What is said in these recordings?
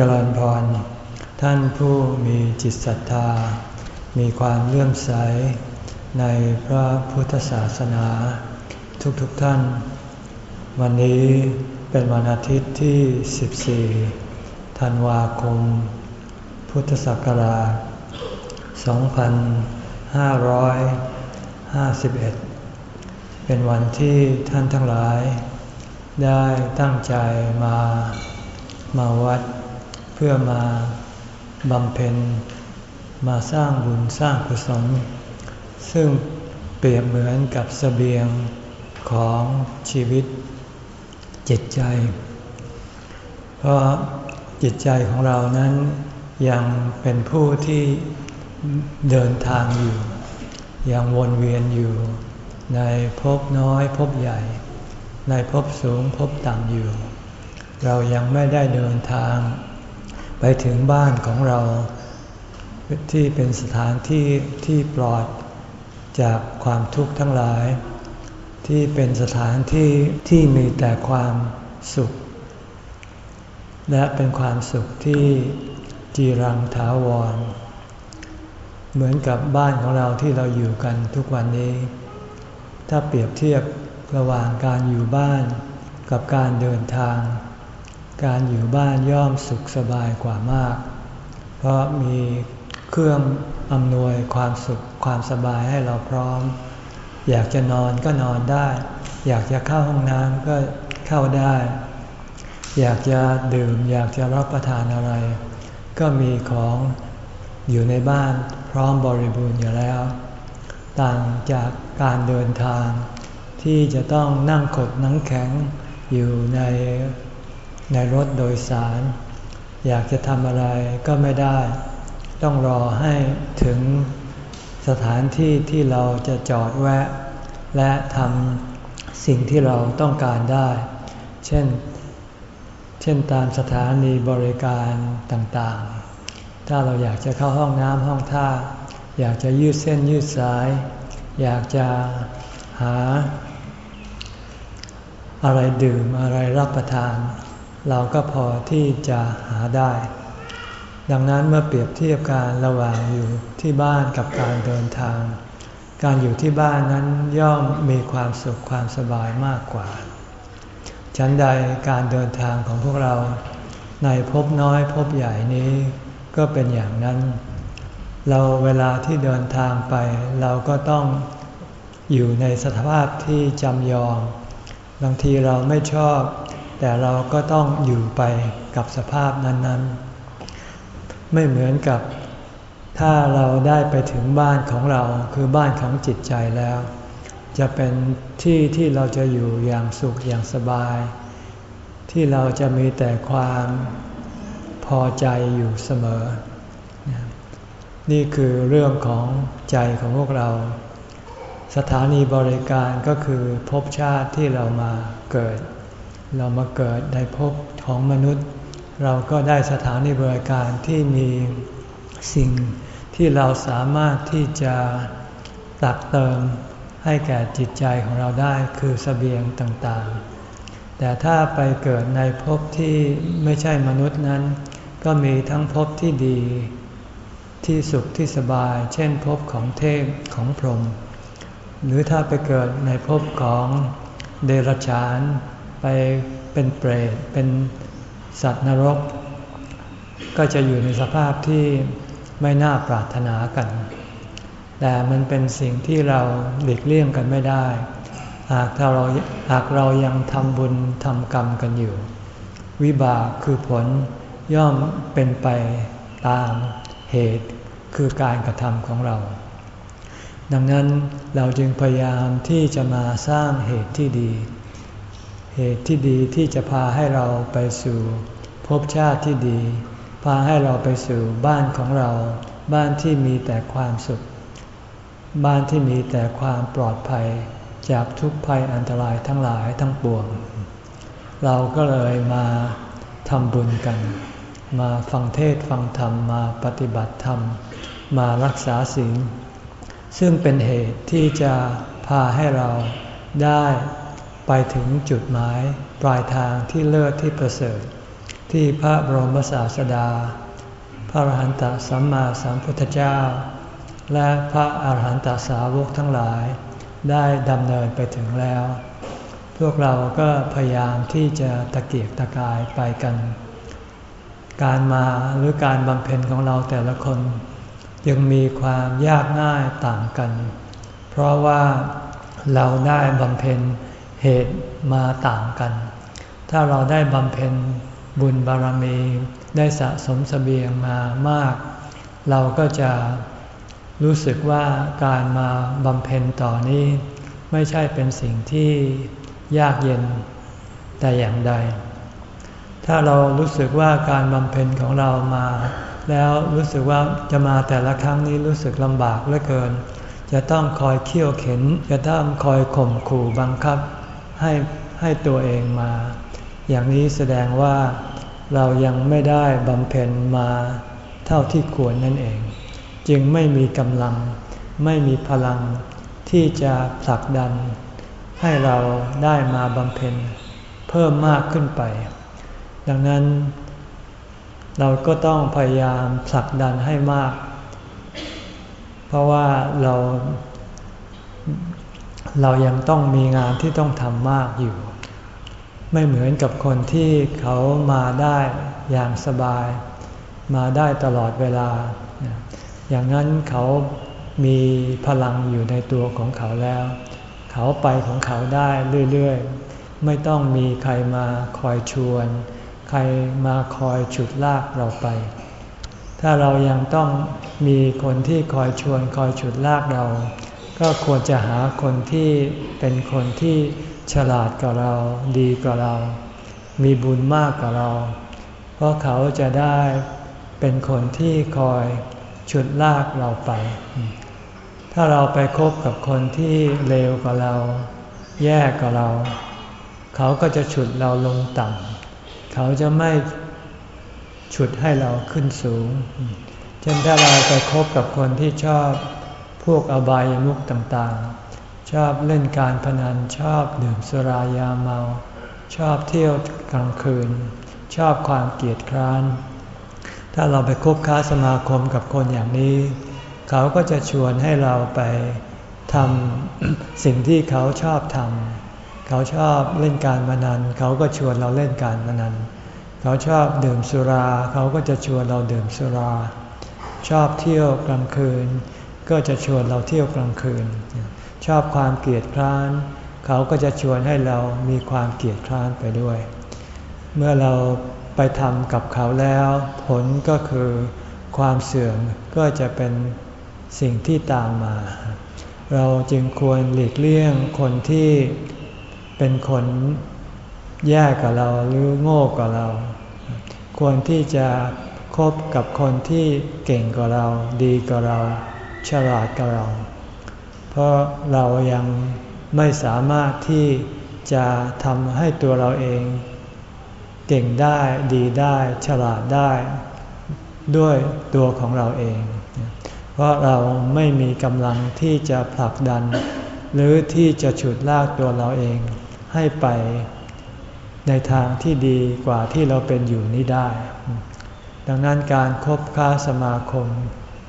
จริญพร ท่านผู้มีจิตศรัทธา มีความเลื่อมใส ในพระพุทธศาสนา ทุกๆทท่าน วันนี้เป็นวันอาทิตย์ที่ 14 ธันวาคม พุทธศักราช 2551 เป็นวันที่ท่านทั้งหลาย ได้ตั้งใจมามาวัด เพื่อมาบำเพ็ญมาสร้างบุญสร้างกุศลซึ่งเปรียบเหมือนกับสเสบียงของชีวิตจิตใจ เพราะจิตใจของเรานั้นยังเป็นผู้ที่เดินทางอยู่ ยังวนเวียนอยู่ ในภพน้อยภพใหญ่ ในภพสูงภพต่ำอยู่ เรายังไม่ได้เดินทาง ไปถึงบ้านของเรา ที่เป็นสถานที่ที่ปลอดจากความทุกข์ทั้งหลาย ที่เป็นสถานที่ที่มีแต่ความสุข และเป็นความสุขที่จีรังถาวร เหมือนกับบ้านของเราที่เราอยู่กันทุกวันนี้ ถ้าเปรียบเทียบระหว่างการอยู่บ้านกับการเดินทาง การอยู่บ้านย่อมสุขสบายกว่ามาก เพราะมีเครื่องอำนวยความสุขความสบายให้เราพร้อม อยากจะนอนก็นอนได้ อยากจะเข้าห้องน้ำก็เข้าได้ อยากจะดื่ม อยากจะรับประทานอะไร ก็มีของอยู่ในบ้านพร้อมบริบูรณ์อยู่แล้ว ต่างจากการเดินทาง ที่จะต้องนั่งขดนั่งแข็งอยู่ใน ในรถโดยสาร อยากจะทำอะไรก็ไม่ได้ ต้องรอให้ถึงสถานที่ที่เราจะจอดแวะ และทำสิ่งที่เราต้องการได้ เช่น เช่นตามสถานีบริการต่างๆ ถ้าเราอยากจะเข้าห้องน้ำห้องท่า อยากจะยืดเส้นยืดสาย อยากจะหาอะไรดื่มอะไรรับประทาน เราก็พอที่จะหาได้ ดังนั้นเมื่อเปรียบเทียบการระหว่างอยู่ที่บ้านกับการเดินทาง การอยู่ที่บ้านนั้นย่อมมีความสุขความสบายมากกว่าฉันใดการเดินทางของพวกเรา ในภพน้อยภพใหญ่นี้ก็เป็นอย่างนั้น เราเวลาที่เดินทางไป เราก็ต้องอยู่ในสภาพที่จำยอม บางทีเราไม่ชอบ แต่เราก็ต้องอยู่ไปกับสภาพนั้นๆ ไม่เหมือนกับถ้าเราได้ไปถึงบ้านของเราคือบ้านของจิตใจแล้ว จะเป็นที่ที่เราจะอยู่อย่างสุขอย่างสบาย ที่เราจะมีแต่ความพอใจอยู่เสมอ นี่คือเรื่องของใจของพวกเรา สถานีบริการก็คือภพชาติที่เรามาเกิด เรามาเกิดในภพของมนุษย์ เราก็ได้สถานีบริการที่มีสิ่งที่เราสามารถที่จะตักเติมให้แก่จิตใจของเราได้คือสเสบียงต่างๆ แต่ถ้าไปเกิดในภพที่ไม่ใช่มนุษย์นั้น ก็มีทั้งภพที่ดี ที่สุขที่สบาย เช่นภพของเทพของพรหมหรือถ้าไปเกิดในภพของเดรัจฉาน ไปเป็นเปรตเป็นสัตว์นรก ก็จะอยู่ในสภาพที่ไม่น่าปรารถนากัน แต่มันเป็นสิ่งที่เราหลีกเลี่ยงกันไม่ได้ หากเราหากเรายังทำบุญทำกรรมกันอยู่ วิบากคือผลย่อมเป็นไปตามเหตุคือการกระทำของเรา ดังนั้นเราจึงพยายามที่จะมาสร้างเหตุที่ดี เหตุที่ดีที่จะพาให้เราไปสู่ภพชาติที่ดี พาให้เราไปสู่บ้านของเรา บ้านที่มีแต่ความสุข บ้านที่มีแต่ความปลอดภัย จากทุกภัยอันตรายทั้งหลายทั้งปวง เราก็เลยมาทำบุญกัน มาฟังเทศฟังธรรมมาปฏิบัติธรรม มารักษาศีลซึ่งเป็นเหตุที่จะพาให้เราได้ ไปถึงจุดหมายปลายทางที่เลิศที่ประเสริฐ ที่พระบรมศาสดา พระอรหันตสัมมาสัมพุทธเจ้า และพระอรหันตสาวกทั้งหลาย ได้ดำเนินไปถึงแล้ว พวกเราก็พยายามที่จะตะเกียกตะกายไปกัน การมาหรือการบำเพ็ญของเราแต่ละคนยังมีความยากง่ายต่างกัน เพราะว่าเราได้บำเพ็ญ เหตุมาต่างกัน ถ้าเราได้บำเพ็ญบุญบารมี ได้สะสมสเสบียงมามาก เราก็จะรู้สึกว่าการมาบำเพ็ญต่อนี้ ไม่ใช่เป็นสิ่งที่ยากเย็นแต่อย่างใด ถ้าเรารู้สึกว่าการบำเพ็ญของเรามา แล้วรู้สึกว่าจะมาแต่ละครั้งนี้รู้สึกลำบากเหลือเกิน จะต้องคอยเคี่ยวเข็น จะต้องคอยข่มขู่บังคับ ให้ให้ตัวเองมา อย่างนี้แสดงว่าเรายังไม่ได้บำเพ็ญมาเท่าที่ควรนั่นเอง จึงไม่มีกำลัง ไม่มีพลังที่จะผลักดัน ให้เราได้มาบำเพ็ญเพิ่มมากขึ้นไป ดังนั้น เราก็ต้องพยายามผลักดันให้มาก เพราะว่าเรา เรายังต้องมีงานที่ต้องทำมากอยู่ ไม่เหมือนกับคนที่เขามาได้อย่างสบาย มาได้ตลอดเวลา อย่างนั้นเขามีพลังอยู่ในตัวของเขาแล้ว เขาไปของเขาได้เรื่อยๆ ไม่ต้องมีใครมาคอยชวน ใครมาคอยฉุดลากเราไป ถ้าเรายังต้องมีคนที่คอยชวนคอยฉุดลากเรา ก็ควรจะหาคนที่เป็นคนที่ฉลาดกว่าเรา ดีกว่าเรา มีบุญมากกว่าเรา เพราะเขาจะได้เป็นคนที่คอยฉุดลากเราไป ถ้าเราไปคบกับคนที่เลวกว่าเรา แย่กว่าเรา เขาก็จะฉุดเราลงต่ำเขาจะไม่ฉุดให้เราขึ้นสูง เช่นถ้าเราไปคบกับคนที่ชอบ พวกอบายมุขต่างๆ ชอบเล่นการพนันชอบดื่มสุรายาเมา ชอบเที่ยวกลางคืน ชอบความเกียดคร้าน ถ้าเราไปคบค้าสมาคมกับคนอย่างนี้ เขาก็จะชวนให้เราไปทำสิ่งที่เขาชอบทำเขาชอบเล่นการพนัน เขาก็ชวนเราเล่นการพนัน เขาชอบดื่มสุรา เขาก็จะชวนเราดื่มสุรา ชอบเที่ยวกลางคืน ก็จะชวนเราเที่ยวกลางคืน ชอบความเกลียดคร้าน เขาก็จะชวนให้เรามีความเกลียดคร้านไปด้วย เมื่อเราไปทำกับเขาแล้ว ผลก็คือความเสื่อมก็จะเป็นสิ่งที่ตามมา เราจึงควรหลีกเลี่ยงคนที่เป็นคนแย่กับเราหรือโง่กว่าเรา ควรที่จะคบกับคนที่เก่งกว่าเราดีกว่าเรา ฉลาดกับเรา เพราะเรายังไม่สามารถที่จะทำให้ตัวเราเอง เก่งได้ดีได้ฉลาดได้ ด้วยตัวของเราเอง เพราะเราไม่มีกำลังที่จะผลักดัน หรือที่จะฉุดลากตัวเราเองให้ไปในทางที่ดีกว่าที่เราเป็นอยู่นี้ได้ ดังนั้นการครบค้าสมาคม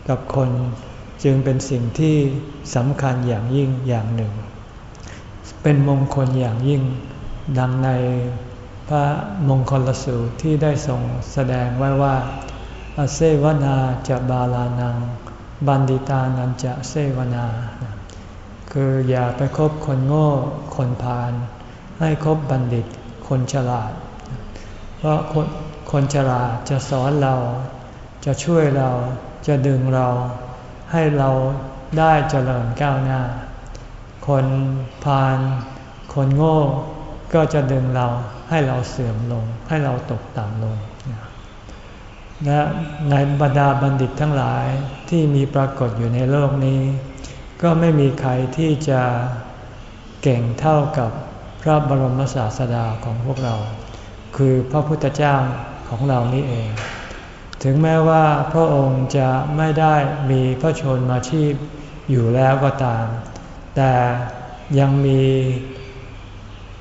กับคน จึงเป็นสิ่งที่สำคัญอย่างยิ่งอย่างหนึ่ง เป็นมงคลอย่างยิ่ง ดังในพระมงคลสูตรที่ได้ทรงแสดงไว้ว่า อเซวนาจะบาลานัง บันดิตานันจะเซวนา คืออย่าไปคบคนโง่ คนพาล ให้คบบัณฑิต คนฉลาด เพราะคนคนฉลาดจะสอนเรา จะช่วยเรา จะดึงเรา ให้เราได้เจริญก้าวหน้า คนพาลคนโง่ก็จะดึงเราให้เราเสื่อมลง ให้เราตกต่ำลงและในบรรดาบัณฑิตทั้งหลายที่มีปรากฏอยู่ในโลกนี้ ก็ไม่มีใครที่จะเก่งเท่ากับพระบรมศาสดาของพวกเรา คือพระพุทธเจ้าของเรานี่เอง ถึงแม้ว่าพระองค์จะไม่ได้มีพระชนมาชีพอยู่แล้วก็ตาม แต่ยังมี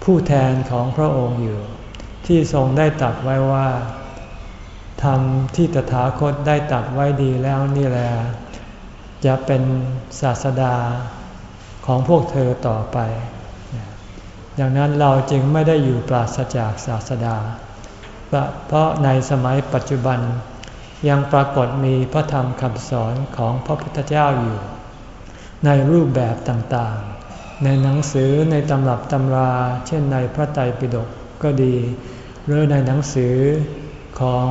ผู้แทนของพระองค์อยู่ ที่ทรงได้ตัดไว้ว่าธรรมที่ตถาคตได้ตัดไว้ดีแล้วนี่แหละจะเป็นศาสดาของพวกเธอต่อไป ดังนั้นเราจึงไม่ได้อยู่ปราศจากศาสดา เพราะในสมัยปัจจุบัน ยังปรากฏมีพระธรรมคำสอนของพระพุทธเจ้าอยู่ ในรูปแบบต่างๆ ในหนังสือในตำรับตำรา เช่นในพระไตรปิฎกก็ดี หรือในหนังสือของ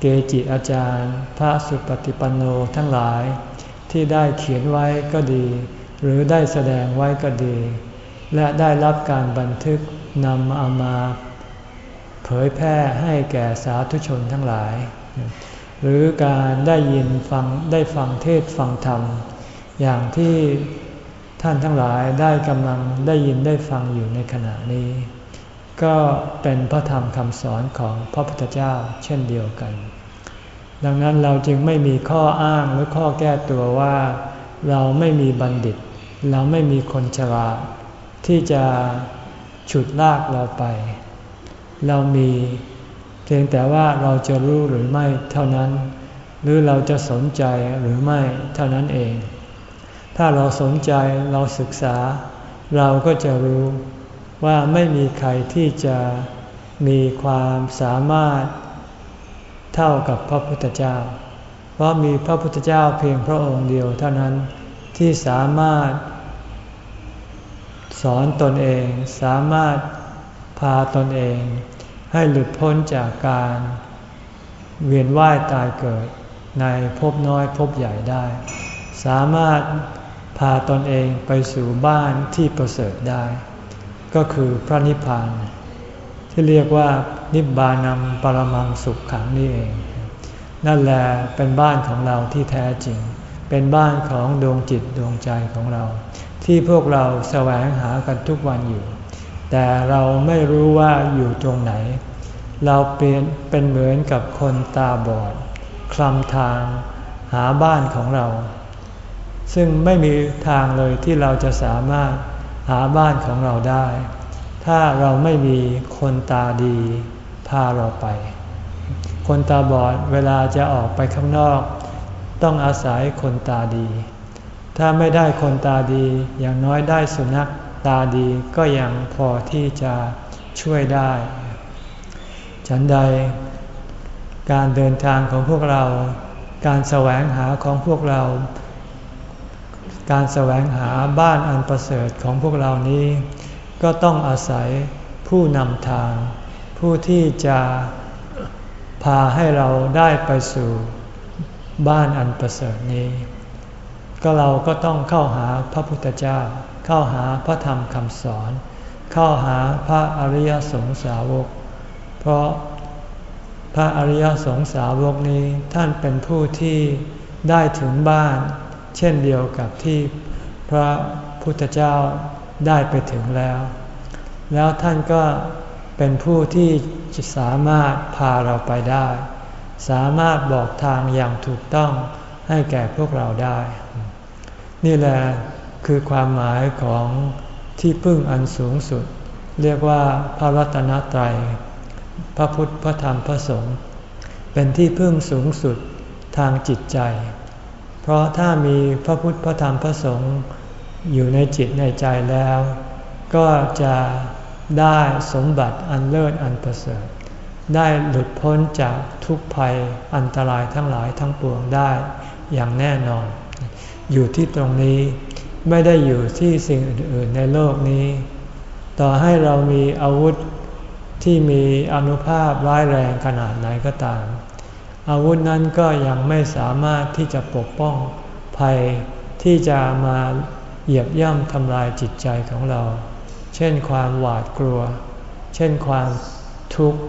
เกจิอาจารย์ พระสุปฏิปันโนทั้งหลาย ที่ได้เขียนไว้ก็ดี หรือได้แสดงไว้ก็ดี และได้รับการบันทึกนำเอามา เผยแพร่ให้แก่สาธุชนทั้งหลาย หรือการได้ยินฟังได้ฟังเทศฟังธรรม อย่างที่ท่านทั้งหลายได้กำลังได้ยินได้ฟังอยู่ในขณะนี้ ก็เป็นพระธรรมคำสอนของพระพุทธเจ้าเช่นเดียวกัน ดังนั้นเราจึงไม่มีข้ออ้างหรือข้อแก้ตัวว่า เราไม่มีบัณฑิต เราไม่มีคนฉลาดที่จะฉุดลากเราไป เรามี พียงแต่ว่าเราจะรู้หรือไม่เท่านั้น หรือเราจะสนใจหรือไม่เท่านั้นเอง ถ้าเราสนใจเราศึกษา เราก็จะรู้ว่าไม่มีใครที่จะมีความสามารถเท่ากับพระพุทธเจ้า เพราะมีพระพุทธเจ้าเพียงพระองค์เดียวเท่านั้นที่สามารถ สอนตนเองสามารถพาตนเอง ให้หลุดพ้นจากการเวียนว่ายตายเกิดในภพน้อยภพใหญ่ได้ สามารถพาตนเองไปสู่บ้านที่ประเสริฐได้ ก็คือพระนิพพาน ที่เรียกว่านิบานังปรมังสุขขังนี่เอง นั่นแหละเป็นบ้านของเราที่แท้จริง เป็นบ้านของดวงจิตดวงใจของเรา ที่พวกเราแสวงหากันทุกวันอยู่ แต่เราไม่รู้ว่าอยู่ตรงไหน เราเป็นเป็นเหมือนกับคนตาบอด คลำทางหาบ้านของเรา ซึ่งไม่มีทางเลยที่เราจะสามารถหาบ้านของเราได้ ถ้าเราไม่มีคนตาดี พาเราไป คนตาบอดเวลาจะออกไปข้างนอก ต้องอาศัยคนตาดี ถ้าไม่ได้คนตาดีอย่างน้อยได้สุนัข ตาดีก็ยังพอที่จะช่วยได้ ฉันใด การเดินทางของพวกเรา การแสวงหาของพวกเรา การแสวงหาบ้านอันประเสริฐของพวกเรานี้ ก็ต้องอาศัยผู้นำทาง ผู้ที่จะพาให้เราได้ไปสู่บ้านอันประเสริฐนี้ ก็เราก็ต้องเข้าหาพระพุทธเจ้า เข้าหาพระธรรมคำสอน เข้าหาพระอริยสงสาวก เพราะพระอริยสงสาวกนี้ท่านเป็นผู้ที่ได้ถึงบ้าน เช่นเดียวกับที่พระพุทธเจ้าได้ไปถึงแล้ว แล้วท่านก็เป็นผู้ที่สามารถพาเราไปได้ สามารถบอกทางอย่างถูกต้องให้แก่พวกเราได้ นี่แหละ คือความหมายของที่พึ่งอันสูงสุด เรียกว่าพระรัตนตรัย พระพุทธพระธรรมพระสงฆ์เป็นที่พึ่งสูงสุดทางจิตใจ เพราะถ้ามีพระพุทธพระธรรมพระสงฆ์อยู่ในจิตในใจแล้ว ก็จะได้สมบัติอันเลิศอันประเสริฐ ได้หลุดพ้นจากทุกภัยอันตรายทั้งหลายทั้งปวงได้อย่างแน่นอน อยู่ที่ตรงนี้ ไม่ได้อยู่ที่สิ่งอื่นๆในโลกนี้ ต่อให้เรามีอาวุธที่มีอนุภาพร้ายแรงขนาดไหนก็ตาม อาวุธนั้นก็ยังไม่สามารถที่จะปกป้องภัยที่จะมาเหยียบย่ำทำลายจิตใจของเรา เช่นความหวาดกลัว เช่นความทุกข์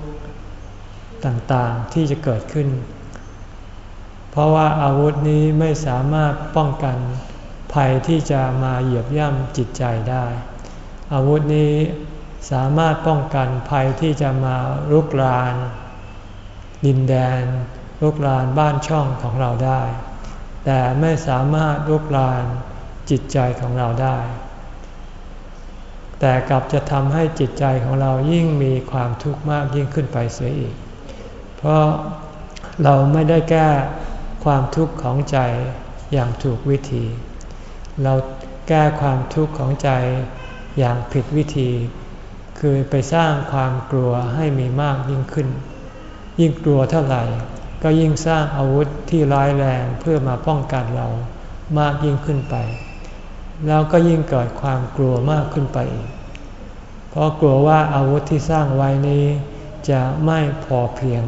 ต่างๆที่จะเกิดขึ้น เพราะว่าอาวุธนี้ไม่สามารถป้องกัน ภัยที่จะมาเหยียบย่ำจิตใจได้ อาวุธนี้สามารถป้องกันภัยที่จะมารุกราน ดินแดนรุกรานบ้านช่องของเราได้ แต่ไม่สามารถรุกรานจิตใจของเราได้ แต่กลับจะทำให้จิตใจของเรายิ่งมีความทุกข์มากยิ่งขึ้นไปเสียอีก เพราะเราไม่ได้แก้ความทุกข์ของใจอย่างถูกวิธี เราแก้ความทุกข์ของใจอย่างผิดวิธี คือไปสร้างความกลัวให้มีมากยิ่งขึ้น ยิ่งกลัวเท่าไหร่ ก็ยิ่งสร้างอาวุธที่ร้ายแรงเพื่อมาป้องกันเรามากยิ่งขึ้นไป แล้วก็ยิ่งเกิดความกลัวมากขึ้นไปอีกเพราะกลัวว่าอาวุธที่สร้างไว้นี้จะไม่พอเพียง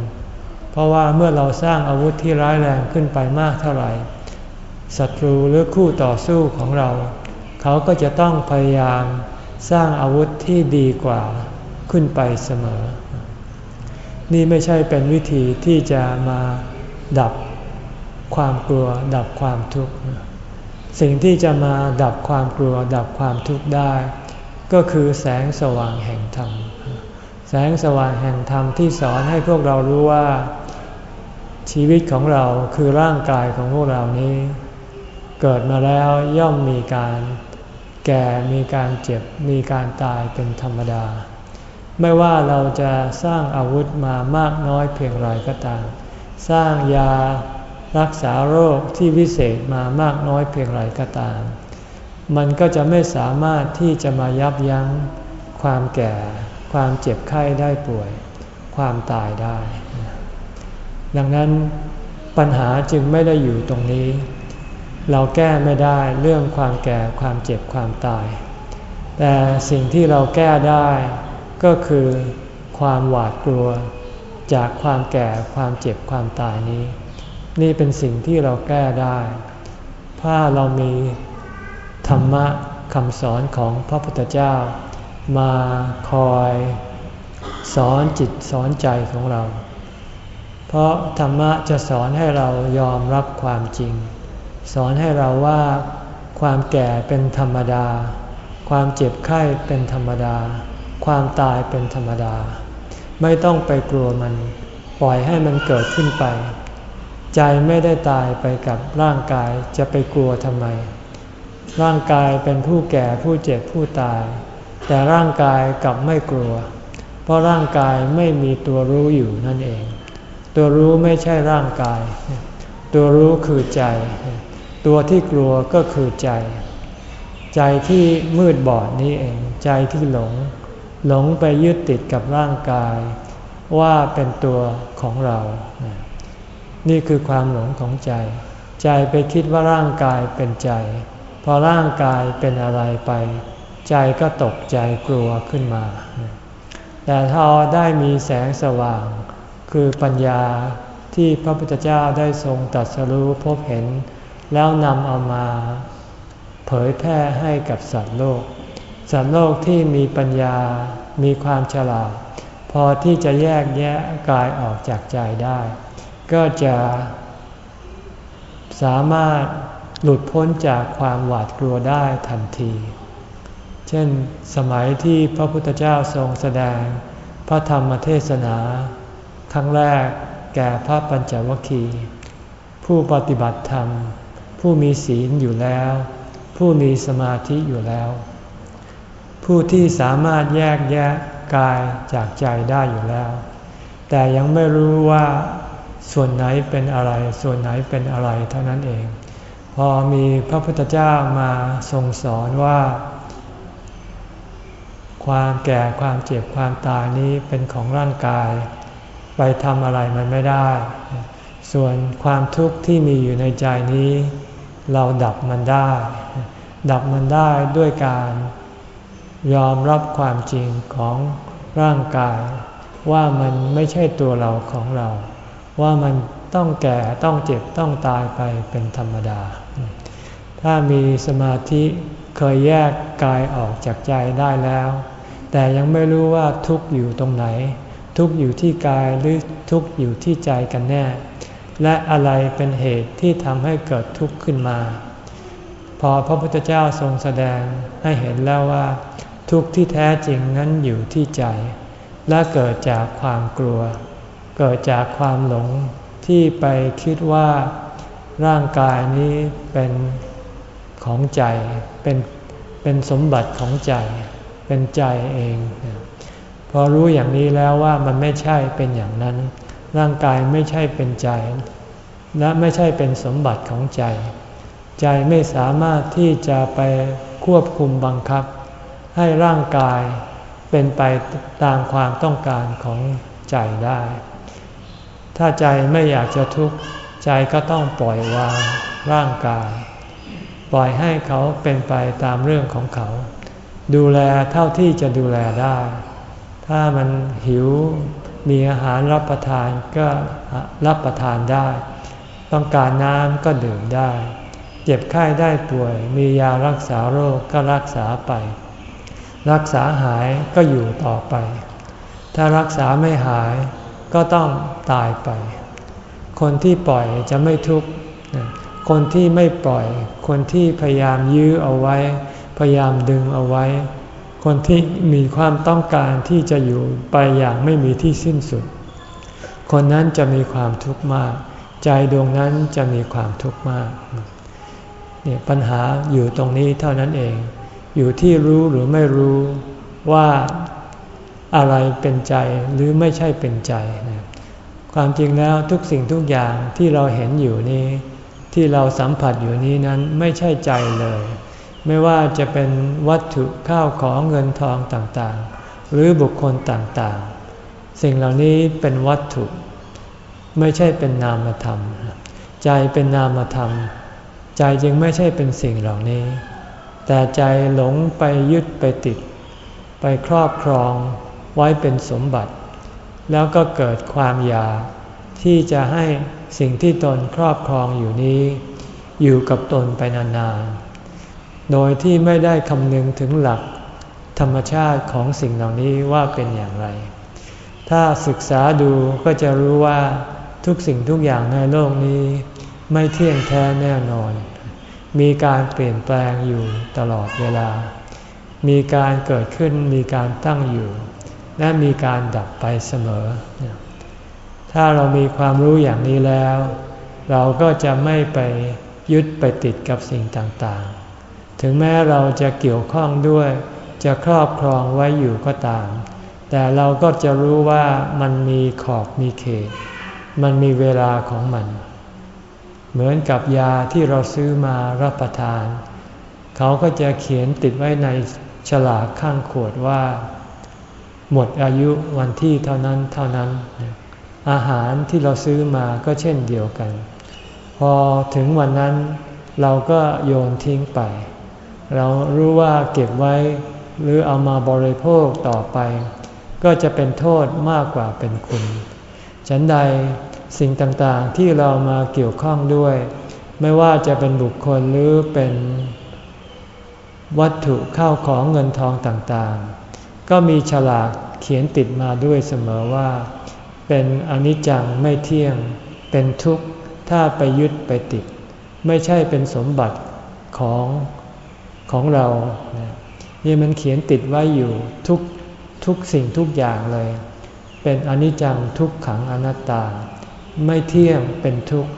เพราะว่าเมื่อเราสร้างอาวุธที่ร้ายแรงขึ้นไปมากเท่าไหร่ ศัตรูหรือคู่ต่อสู้ของเรา เขาก็จะต้องพยายามสร้างอาวุธที่ดีกว่าขึ้นไปเสมอ นี่ไม่ใช่เป็นวิธีที่จะมาดับความกลัว ดับความทุกข์สิ่งที่จะมาดับความกลัว ดับความทุกข์ได้ ก็คือแสงสว่างแห่งธรรม แสงสว่างแห่งธรรมที่สอนให้พวกเรารู้ว่า ชีวิตของเราคือร่างกายของพวกเรานี้ เกิดมาแล้วย่อมมีการแก่มีการเจ็บมีการตายเป็นธรรมดา ไม่ว่าเราจะสร้างอาวุธมามากน้อยเพียงไรก็ตาม สร้างยารักษาโรคที่วิเศษมามากน้อยเพียงไรก็ตาม มันก็จะไม่สามารถที่จะมายับยั้งความแก่ ความเจ็บไข้ได้ป่วย ความตายได้ ดังนั้นปัญหาจึงไม่ได้อยู่ตรงนี้ เราแก้ไม่ได้เรื่องความแก่ความเจ็บความตาย แต่สิ่งที่เราแก้ได้ก็คือความหวาดกลัวจากความแก่ความเจ็บความตายนี้ นี่เป็นสิ่งที่เราแก้ได้ถ้าเรามีธรรมะคำสอนของพระพุทธเจ้า มาคอยสอนจิตสอนใจของเรา เพราะธรรมะจะสอนให้เรายอมรับความจริง สอนให้เราว่าความแก่เป็นธรรมดา ความเจ็บไข้เป็นธรรมดา ความตายเป็นธรรมดา ไม่ต้องไปกลัวมัน ปล่อยให้มันเกิดขึ้นไป ใจไม่ได้ตายไปกับร่างกายจะไปกลัวทำไม ร่างกายเป็นผู้แก่ผู้เจ็บผู้ตาย แต่ร่างกายกลับไม่กลัว เพราะร่างกายไม่มีตัวรู้อยู่นั่นเอง ตัวรู้ไม่ใช่ร่างกาย ตัวรู้คือใจ ตัวที่กลัวก็คือใจ ใจที่มืดบอดนี้เอง ใจที่หลง หลงไปยึดติดกับร่างกาย ว่าเป็นตัวของเรา นี่คือความหลงของใจ ใจไปคิดว่าร่างกายเป็นใจ พอร่างกายเป็นอะไรไป ใจก็ตกใจกลัวขึ้นมา แต่ถ้าได้มีแสงสว่าง คือปัญญาที่พระพุทธเจ้าได้ทรงตรัสรู้พบเห็น แล้วนำเอามาเผยแพร่ให้กับสัตว์โลก สัตว์โลกที่มีปัญญา มีความฉลาด พอที่จะแยกแยะกายออกจากใจได้ ก็จะสามารถหลุดพ้นจากความหวาดกลัวได้ทันที เช่นสมัยที่พระพุทธเจ้าทรงแสดง พระธรรมเทศนา ครั้งแรกแก่พระปัญจวัคคีย์ผู้ปฏิบัติธรรม ผู้มีศีลอยู่แล้ว ผู้มีสมาธิอยู่แล้ว ผู้ที่สามารถแยกแยะกายจากใจได้อยู่แล้ว แต่ยังไม่รู้ว่าส่วนไหนเป็นอะไร ส่วนไหนเป็นอะไรเท่านั้นเอง พอมีพระพุทธเจ้ามาทรงสอนว่า ความแก่ความเจ็บความตายนี้เป็นของร่างกาย ไปทำอะไรมันไม่ได้ ส่วนความทุกข์ที่มีอยู่ในใจนี้ เราดับมันได้ ดับมันได้ด้วยการยอมรับความจริงของร่างกาย ว่ามันไม่ใช่ตัวเราของเรา ว่ามันต้องแก่ต้องเจ็บต้องตายไปเป็นธรรมดา ถ้ามีสมาธิเคยแยกกายออกจากใจได้แล้ว แต่ยังไม่รู้ว่าทุกอยู่ตรงไหน ทุกอยู่ที่กายหรือทุกอยู่ที่ใจกันแน่ และอะไรเป็นเหตุที่ทำให้เกิดทุกข์ขึ้นมา พอพระพุทธเจ้าทรงแสดงให้เห็นแล้วว่า ทุกข์ที่แท้จริงนั้นอยู่ที่ใจ และเกิดจากความกลัว เกิดจากความหลงที่ไปคิดว่าร่างกายนี้เป็นของใจเป็นเป็นสมบัติของใจ เป็นใจเอง พอรู้อย่างนี้แล้วว่ามันไม่ใช่เป็นอย่างนั้น ร่างกายไม่ใช่เป็นใจ และไม่ใช่เป็นสมบัติของใจ ใจไม่สามารถที่จะไปควบคุมบังคับ ให้ร่างกายเป็นไปตามความต้องการของใจได้ ถ้าใจไม่อยากจะทุกข์ใจก็ต้องปล่อยวางร่างกาย ปล่อยให้เขาเป็นไปตามเรื่องของเขา ดูแลเท่าที่จะดูแลได้ ถ้ามันหิว มีอาหารรับประทานก็รับประทานได้ ต้องการน้ำก็ดื่มได้ เจ็บไข้ได้ป่วย มียารักษาโรคก็รักษาไป รักษาหายก็อยู่ต่อไป ถ้ารักษาไม่หายก็ต้องตายไป คนที่ปล่อยจะไม่ทุกข์คนที่ไม่ปล่อย คนที่พยายามยื้อเอาไว้ พยายามดึงเอาไว้ คนที่มีความต้องการที่จะอยู่ไปอย่างไม่มีที่สิ้นสุด คนนั้นจะมีความทุกข์มาก ใจดวงนั้นจะมีความทุกข์มากเนี่ยปัญหาอยู่ตรงนี้เท่านั้นเอง อยู่ที่รู้หรือไม่รู้ว่าอะไรเป็นใจหรือไม่ใช่เป็นใจ ความจริงแล้วทุกสิ่งทุกอย่างที่เราเห็นอยู่นี้ ที่เราสัมผัสอยู่นี้นั้นไม่ใช่ใจเลย ไม่ว่าจะเป็นวัตถุข้าวของเงินทองต่างๆ หรือบุคคลต่างๆ สิ่งเหล่านี้เป็นวัตถุ ไม่ใช่เป็นนามธรรม ใจเป็นนามธรรม ใจจึงไม่ใช่เป็นสิ่งเหล่านี้ แต่ใจหลงไปยึดไปติด ไปครอบครองไว้เป็นสมบัติ แล้วก็เกิดความอยากที่จะให้สิ่งที่ตนครอบครองอยู่นี้ อยู่กับตนไปนานๆ โดยที่ไม่ได้คำนึงถึงหลักธรรมชาติของสิ่งเหล่านี้ว่าเป็นอย่างไร ถ้าศึกษาดูก็จะรู้ว่าทุกสิ่งทุกอย่างในโลกนี้ ไม่เที่ยงแท้แน่นอน มีการเปลี่ยนแปลงอยู่ตลอดเวลา มีการเกิดขึ้นมีการตั้งอยู่ และมีการดับไปเสมอ ถ้าเรามีความรู้อย่างนี้แล้ว เราก็จะไม่ไปยึดไปติดกับสิ่งต่างๆ ถึงแม้เราจะเกี่ยวข้องด้วย จะครอบครองไว้อยู่ก็ตาม แต่เราก็จะรู้ว่ามันมีขอบมีเขต มันมีเวลาของมัน เหมือนกับยาที่เราซื้อมารับประทาน เขาก็จะเขียนติดไว้ในฉลากข้างขวดว่า หมดอายุวันที่เท่านั้นเท่านั้น อาหารที่เราซื้อมาก็เช่นเดียวกัน พอถึงวันนั้นเราก็โยนทิ้งไป เรารู้ว่าเก็บไว้ หรือเอามาบริโภคต่อไป ก็จะเป็นโทษมากกว่าเป็นคุณ ฉันใดสิ่งต่างๆที่เรามาเกี่ยวข้องด้วย ไม่ว่าจะเป็นบุคคลหรือเป็นวัตถุเข้าของเงินทองต่างๆ ก็มีฉลากเขียนติดมาด้วยเสมอว่า เป็นอนิจจังไม่เที่ยง เป็นทุกข์ถ้าไปยึดไปติด ไม่ใช่เป็นสมบัติของ ของเรานี่มันเขียนติดไว้อยู่ทุกทุกสิ่งทุกอย่างเลย เป็นอนิจจังทุกขังอนัตตา ไม่เที่ยงเป็นทุกข์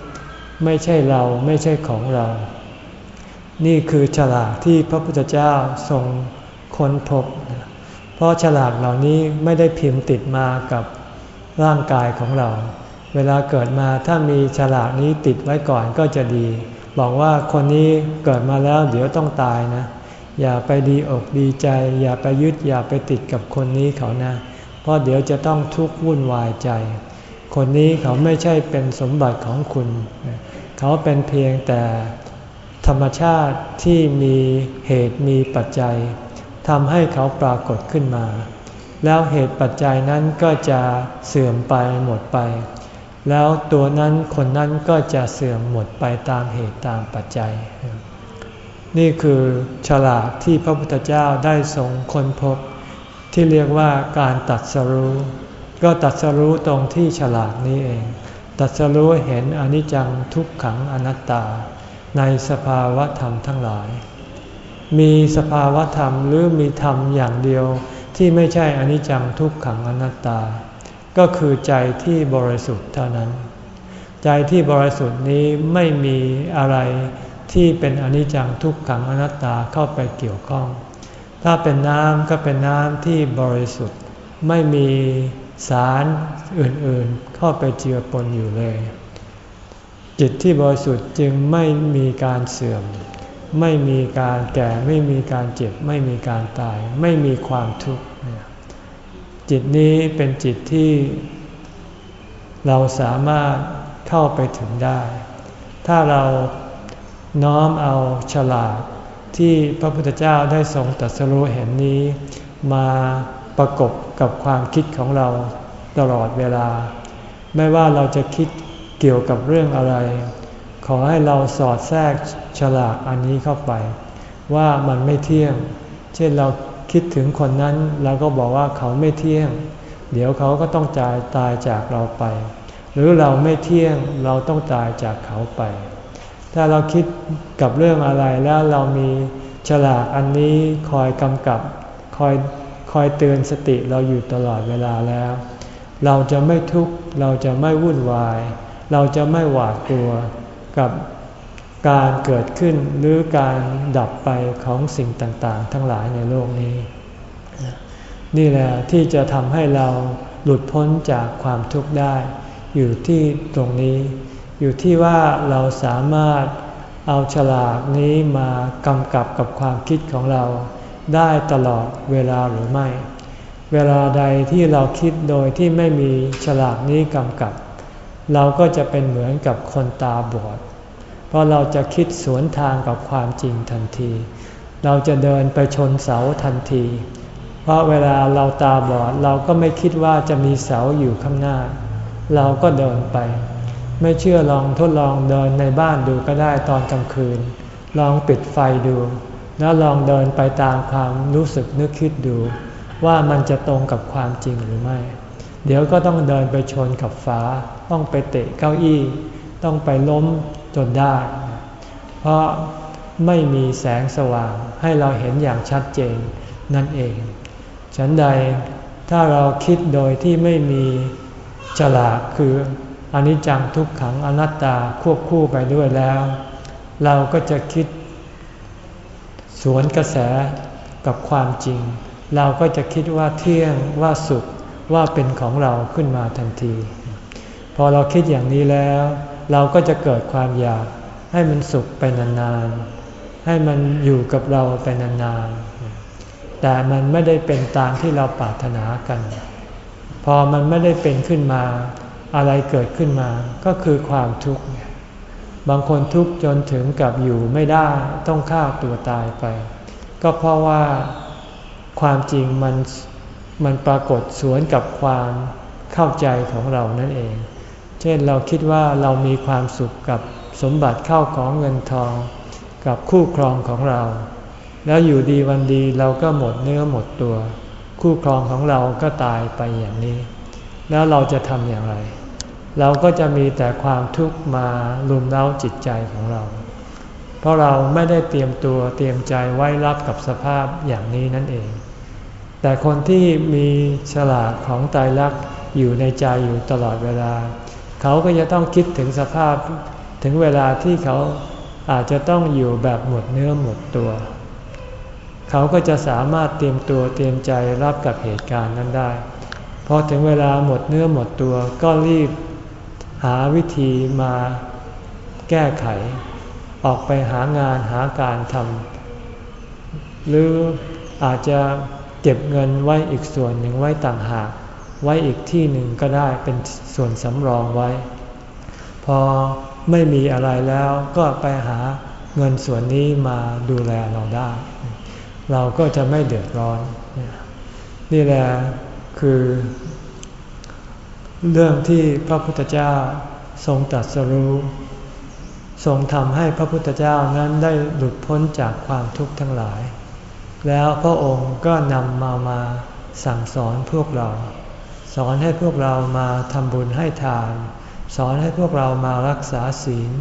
ไม่ใช่เราไม่ใช่ของเรา นี่คือฉลากที่พระพุทธเจ้าทรงค้นพบ เพราะฉลากเหล่านี้ไม่ได้พิมพ์ติดมากับร่างกายของเรา เวลาเกิดมาถ้ามีฉลากนี้ติดไว้ก่อนก็จะดี บอกว่าคนนี้เกิดมาแล้วเดี๋ยวต้องตายนะ อย่าไปดีอกดีใจ อย่าไปยึดอย่าไปติดกับคนนี้เขานะ เพราะเดี๋ยวจะต้องทุกข์วุ่นวายใจ คนนี้เขาไม่ใช่เป็นสมบัติของคุณ เขาเป็นเพียงแต่ธรรมชาติที่มีเหตุมีปัจจัยทำให้เขาปรากฏขึ้นมา แล้วเหตุปัจจัยนั้นก็จะเสื่อมไปหมดไป แล้วตัวนั้นคนนั้นก็จะเสื่อมหมดไปตามเหตุตามปัจจัย นี่คือฉลากที่พระพุทธเจ้าได้ทรงค้นพบ ที่เรียกว่าการตัดสรู้ ก็ตัดสรู้ตรงที่ฉลากนี้เอง ตัดสรู้เห็นอนิจจังทุกขังอนัตตา ในสภาวะธรรมทั้งหลาย มีสภาวะธรรมหรือมีธรรมอย่างเดียวที่ไม่ใช่อนิจจังทุกขังอนัตตา ก็คือใจที่บริสุทธิ์เท่านั้น ใจที่บริสุทธิ์นี้ไม่มีอะไรที่เป็นอนิจจังทุกขังอนัตตาเข้าไปเกี่ยวข้อง ถ้าเป็นน้ำก็เป็นน้ำที่บริสุทธิ์ ไม่มีสารอื่นๆ เข้าไปเจือปนอยู่เลย จิตที่บริสุทธิ์จึงไม่มีการเสื่อม ไม่มีการแก่ไม่มีการเจ็บ ไม่มีการตาย ไม่มีความทุกข์ จิตนี้เป็นจิตที่ เราสามารถเข้าไปถึงได้ ถ้าเราน้อมเอาฉลาดที่พระพุทธเจ้าได้ทรงตรัสรู้เห็นนี้ มาประกบกับความคิดของเราตลอดเวลา ไม่ว่าเราจะคิดเกี่ยวกับเรื่องอะไร ขอให้เราสอดแทรกฉลากอันนี้เข้าไป ว่ามันไม่เที่ยง เช่นเรา คิดถึงคนนั้นเราก็บอกว่าเขาไม่เที่ยง เดี๋ยวเขาก็ต้องจ่ายตายจากเราไป หรือเราไม่เที่ยงเราต้องตายจากเขาไป ถ้าเราคิดกับเรื่องอะไรแล้วเรามีฉลากอันนี้คอยกำกับคอยคอยเตือนสติเราอยู่ตลอดเวลาแล้ว เราจะไม่ทุกข์เราจะไม่วุ่นวาย เราจะไม่หวาดกลัวกับ การเกิดขึ้นหรือการดับไปของสิ่งต่างๆ ทั้งหลายในโลกนี้ นี่แหละที่จะทำให้เราหลุดพ้นจากความทุกข์ได้ อยู่ที่ตรงนี้ อยู่ที่ว่าเราสามารถเอาฉลากนี้มากำกับกับความคิดของเราได้ตลอดเวลาหรือไม่ เวลาใดที่เราคิดโดยที่ไม่มีฉลากนี้กำกับ เราก็จะเป็นเหมือนกับคนตาบอด ราะเราจะคิดสวนทางกับความจริงทันที เราจะเดินไปชนเสาทันที เพราะเวลาเราตาบอดเราก็ไม่คิดว่าจะมีเสาอยู่ข้างหน้า เราก็เดินไป ไม่เชื่อลองทดลองเดินในบ้านดูก็ได้ตอนกลางคืน ลองปิดไฟดู แล้วลองเดินไปตามความรู้สึกนึกคิดดู ว่ามันจะตรงกับความจริงหรือไม่ เดี๋ยวก็ต้องเดินไปชนกับฝาต้องไปเตะเก้าอี้ ต้องไปล้ม จนได้ เพราะไม่มีแสงสว่างให้เราเห็นอย่างชัดเจนนั่นเอง ฉันใดถ้าเราคิดโดยที่ไม่มีฉลากคืออนิจจังทุกขังอนัตตาควบคู่ไปด้วยแล้ว เราก็จะคิด สวนกระแสกับความจริง เราก็จะคิดว่าเที่ยงว่าสุขว่าเป็นของเราขึ้นมาทันที พอเราคิดอย่างนี้แล้ว เราก็จะเกิดความอยากให้มันสุขไปนานๆ ให้มันอยู่กับเราไปนานๆ แต่มันไม่ได้เป็นตามที่เราปรารถนากัน พอมันไม่ได้เป็นขึ้นมา อะไรเกิดขึ้นมา ก็คือความทุกข์ บางคนทุกข์จนถึงกับอยู่ไม่ได้ต้องฆ่าตัวตายไป ก็เพราะว่าความจริงมันมันปรากฏสวนกับความเข้าใจของเรานั่นเอง ช่นเราคิดว่าเรามีความสุขกับสมบัติเข้าของเงินทอง กับคู่ครองของเรา แล้วอยู่ดีวันดีเราก็หมดเนื้อหมดตัว คู่ครองของเราก็ตายไปอย่างนี้ แล้วเราจะทำอย่างไร เราก็จะมีแต่ความทุกข์มาลุมเล้าจิตใจของเรา เพราะเราไม่ได้เตรียมตัวเตรียมใจไว้รับกับสภาพอย่างนี้นั่นเอง แต่คนที่มีฉลาดของตายรักอยู่ในใจอยู่ตลอดเวลา เขาก็จะต้องคิดถึงสภาพถึงเวลาที่เขาอาจจะต้องอยู่แบบหมดเนื้อหมดตัว เขาก็จะสามารถเตรียมตัวเตรียมใจรับกับเหตุการณ์นั้นได้พอถึงเวลาหมดเนื้อหมดตัวก็รีบหาวิธีมาแก้ไข ออกไปหางานหาการทำหรืออาจจะเก็บเงินไว้อีกส่วนหนึ่งไว้ต่างหาก ไว้อีกที่หนึ่งก็ได้เป็นส่วนสำรองไว้ พอไม่มีอะไรแล้วก็ไปหาเงินส่วนนี้มาดูแลเราได้ เราก็จะไม่เดือดร้อน นี่แหละคือ เรื่องที่พระพุทธเจ้าทรงตรัสรู้ทรงทำให้พระพุทธเจ้านั้นได้หลุดพ้นจากความทุกข์ทั้งหลาย แล้วพระองค์ก็นำมามาสั่งสอนพวกเรา สอนให้พวกเรามาทำบุญให้ทาน สอนให้พวกเรามารักษาศีล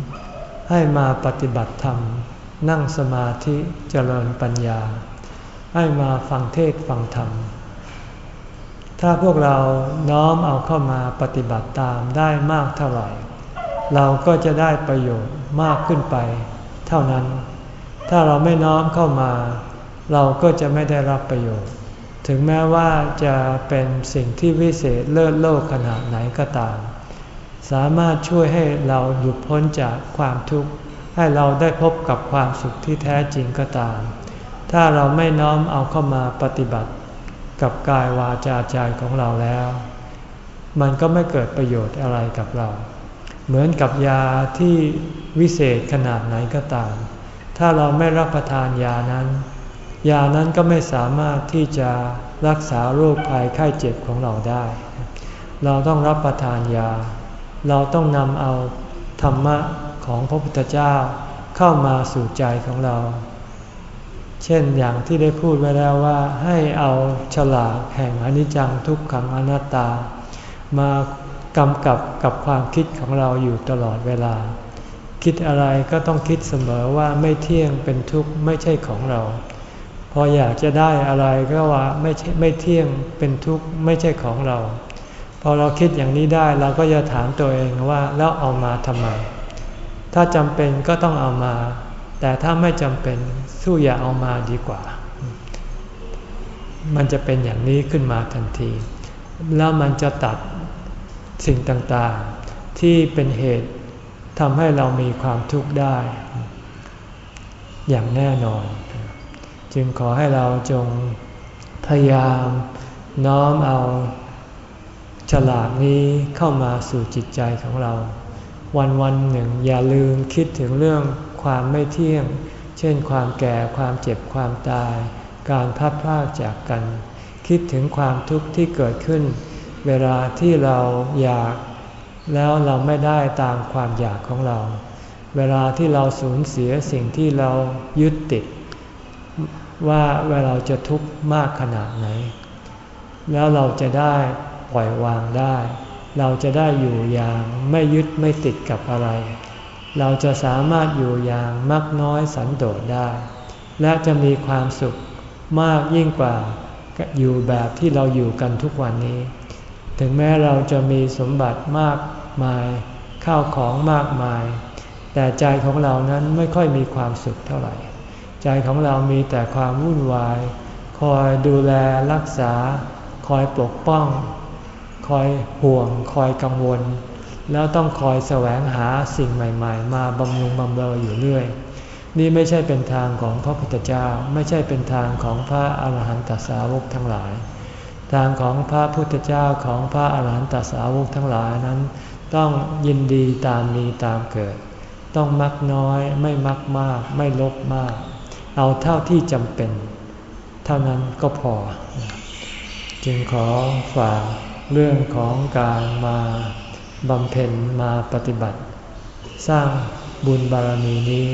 ให้มาปฏิบัติธรรม นั่งสมาธิเจริญปัญญา ให้มาฟังเทศฟังธรรม ถ้าพวกเราน้อมเอาเข้ามาปฏิบัติตามได้มากเท่าไหร่ เราก็จะได้ประโยชน์มากขึ้นไป เท่านั้น ถ้าเราไม่น้อมเข้ามา เราก็จะไม่ได้รับประโยชน์ ถึงแม้ว่าจะเป็นสิ่งที่วิเศษเลิศโลกขนาดไหนก็ตาม สามารถช่วยให้เราหยุดพ้นจากความทุกข์ ให้เราได้พบกับความสุขที่แท้จริงก็ตาม ถ้าเราไม่น้อมเอาเข้ามาปฏิบัติ กับกายวาจาใจของเราแล้ว มันก็ไม่เกิดประโยชน์อะไรกับเรา เหมือนกับยาที่วิเศษขนาดไหนก็ตาม ถ้าเราไม่รับประทานยานั้น ยานั้นก็ไม่สามารถที่จะรักษาโรคภัยไข้เจ็บของเราได้ เราต้องรับประทานยา เราต้องนำเอาธรรมะของพระพุทธเจ้าเข้ามาสู่ใจของเรา เช่นอย่างที่ได้พูดไว้แล้วว่า ให้เอาฉลากแห่งอนิจจังทุกขังอนัตตา มากำกับกับความคิดของเราอยู่ตลอดเวลา คิดอะไรก็ต้องคิดเสมอว่าไม่เที่ยงเป็นทุกข์ไม่ใช่ของเรา พออยากจะได้อะไรก็ว่าไม่ไม่เที่ยงเป็นทุกข์ไม่ใช่ของเรา พอเราคิดอย่างนี้ได้เราก็จะถามตัวเองว่าแล้วเอามาทำไม ถ้าจำเป็นก็ต้องเอามา แต่ถ้าไม่จำเป็นสู้อย่าเอามาดีกว่า มันจะเป็นอย่างนี้ขึ้นมาทันที แล้วมันจะตัดสิ่งต่างๆ ที่เป็นเหตุทำให้เรามีความทุกข์ได้ อย่างแน่นอน จึงขอให้เราจงพยายามน้อมเอาฉลากนี้เข้ามาสู่จิตใจของเรา วันวันหนึ่งอย่าลืมคิดถึงเรื่องความไม่เที่ยง เช่นความแก่ความเจ็บความตาย การพัดพลากจากกัน คิดถึงความทุกข์ที่เกิดขึ้น เวลาที่เราอยากแล้วเราไม่ได้ตามความอยากของเรา เวลาที่เราสูญเสียสิ่งที่เรายึดติด ว่าเวลาจะทุกข์มากขนาดไหน แล้วเราจะได้ปล่อยวางได้ เราจะได้อยู่อย่างไม่ยึดไม่ติดกับอะไร เราจะสามารถอยู่อย่างมักน้อยสันโดษได้ และจะมีความสุขมากยิ่งกว่าอยู่แบบที่เราอยู่กันทุกวันนี้ ถึงแม้เราจะมีสมบัติมากมายข้าวของมากมาย แต่ใจของเรานั้นไม่ค่อยมีความสุขเท่าไหร่ ใจของเรามีแต่ความวุ่นวาย คอยดูแลรักษา คอยปกป้อง คอยห่วง คอยกังวล แล้วต้องคอยแสวงหาสิ่งใหม่ๆ มาบำรุงบำเรออยู่เรื่อย นี่ไม่ใช่เป็นทางของพระพุทธเจ้า ไม่ใช่เป็นทางของพระอาหารหันตสาวกทั้งหลาย ทางของพระพุทธเจ้าของพระอาหารหันตสาวกทั้งหลายนั้น ต้องยินดีตามมีตามเกิด ต้องมักน้อย ไม่มักมาก ไม่ลบมาก เอาเท่าที่จำเป็น เท่านั้นก็พอ จึงขอฝากเรื่องของการมาบำเพ็ญมาปฏิบัติ สร้างบุญบารมีนี้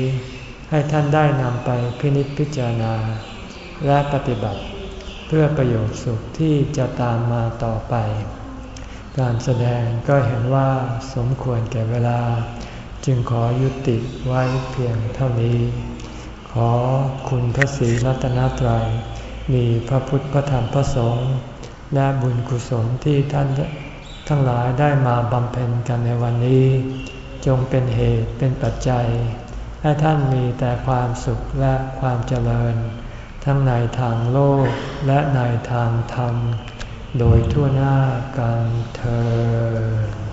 ให้ท่านได้นำไปพินิจพิจารณา และปฏิบัติเพื่อประโยชน์สุขที่จะตามมาต่อไป การแสดงก็เห็นว่าสมควรแก่เวลา จึงขอยุติไว้เพียงเท่านี้ ขอคุณพระศรีรัตนตรัย มีพระพุทธพระธรรมพระสงฆ์และบุญกุศลที่ท่านทั้งหลายได้มาบำเพ็ญกันในวันนี้ จงเป็นเหตุเป็นปัจจัย ให้ท่านมีแต่ความสุขและความเจริญ ทั้งในทางโลกและในทางธรรม โดยทั่วหน้ากันเธอ